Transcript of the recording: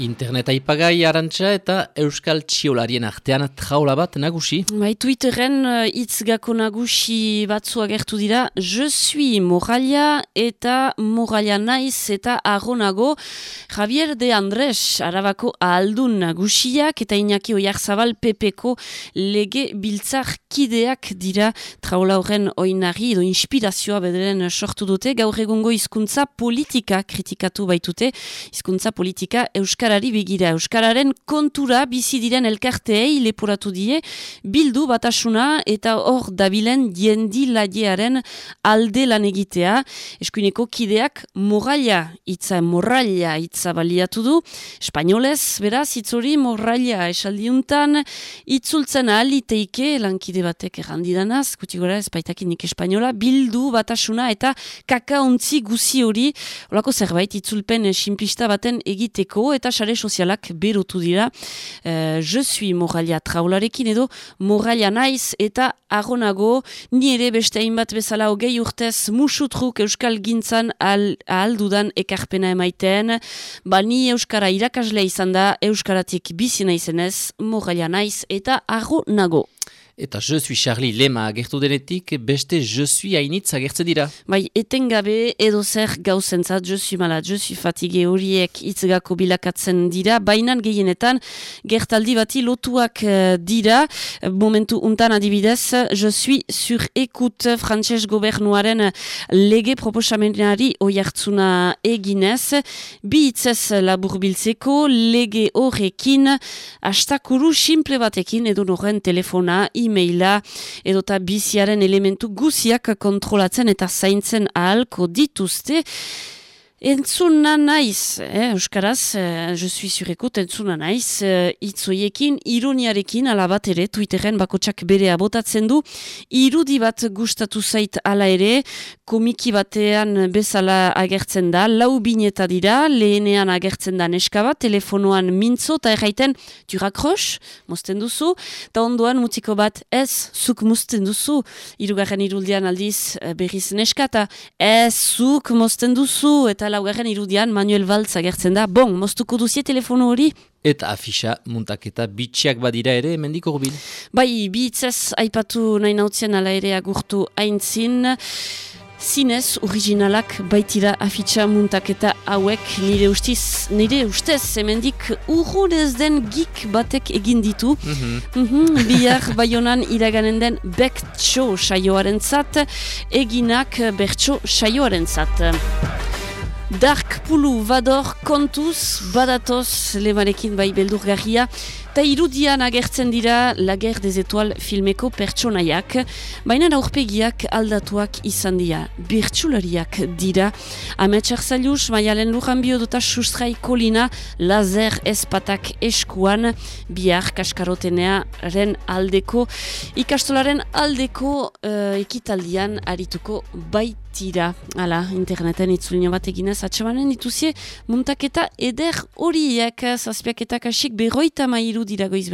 Internet aipagai arantxa eta Euskal Txiolarien artean traula bat nagusi. Bai, Twitteren uh, hitz gako nagusi batzu agertu dira, Je suis moralia eta moralia naiz eta agonago Javier de Andres, arabako ahaldun nagusiak eta Iñaki Oiarzabal pepeko lege biltzar kideak dira. Traula horren oinari edo inspirazioa bederen sortu dute, gaur egungo hizkuntza politika kritikatu baitute, hizkuntza politika Euskara Euskarari begira. Euskararen kontura bizi diren elkarteei leporatu die, bildu batasuna eta hor dabilen diendi ladiearen alde lan egitea. Eskuineko kideak morralia, itza morralia, itza baliatu du. Espainolez, beraz, itzori morralia esaldiuntan, itzultzen aliteike lankide batek errandidanaz, kuti gora ez baitakinik espainola, bildu batasuna eta kakauntzi guzi hori, olako zerbait itzulpen simplista baten egiteko eta sare sozialak berotu dira. Uh, je suis moralia traularekin edo moralia naiz eta agonago ni ere beste hainbat bezala hogei urtez musutruk euskal gintzan al, aldudan ekarpena emaiten. Ba ni euskara irakaslea izan da euskaratik bizi naizenez moralia naiz eta agonago. Eta je suis Charlie lema agertu denetik, beste je suis hainitz agertzen dira. Bai, etengabe edo zer gauzentzat, je suis malad, je suis fatige horiek itzgako bilakatzen dira, bainan gehienetan gertaldi bati lotuak uh, dira, momentu untan adibidez, je suis sur écoute frantses gobernuaren lege proposamenari oiartzuna eginez, bi itzez laburbiltzeko lege horrekin, astakuru simple batekin edo noren telefona, e-maila edota biziaren elementu guziak kontrolatzen eta zaintzen ahalko dituzte. Entzuna naiz, eh, Euskaraz, eh, je suis sur écoute, entzuna naiz, eh, itzoiekin, ironiarekin, ala bat ere, Twitteren bakotsak bere abotatzen du, irudi bat gustatu zait ala ere, komiki batean bezala agertzen da, lau bineta dira, lehenean agertzen da neska bat, telefonoan mintzo, eta erraiten, tu rakrox, mosten duzu, eta ondoan mutiko bat, ez, zuk mosten duzu, irugarren iruldian aldiz eh, berriz neska, eta ez, zuk mosten duzu, eta laugarren irudian Manuel Valtz agertzen da. Bon, moztuko duzie telefono hori? Eta afisa muntaketa bitxiak badira ere emendiko gubil. Bai, bitzez aipatu nahi nautzen ala ere agurtu aintzin. Zinez, originalak baitira afitxa muntaketa hauek nire ustiz, nire ustez, hemendik urrunez den gik batek egin ditu. Mm -hmm. mm -hmm, bihar baionan iraganen den bektxo saioaren zat, eginak bertxo saioaren zat. Dark Pulu Vador kontuz badatoz lemarekin bai beldurgarria eta irudian agertzen dira Lager des Etoile filmeko pertsonaiak baina aurpegiak aldatuak izan dira. Birtsulariak dira. Ametsak zailuz maialen lujan biodota sustrai kolina lazer espatak eskuan bihar kaskarotenea ren aldeko ikastolaren aldeko uh, ekitaldian arituko baita tira, ala, interneten itzulino bat eginez, atxamanen dituzie, muntaketa eder horiek, zazpiak eta kasik berroita mairu dira goiz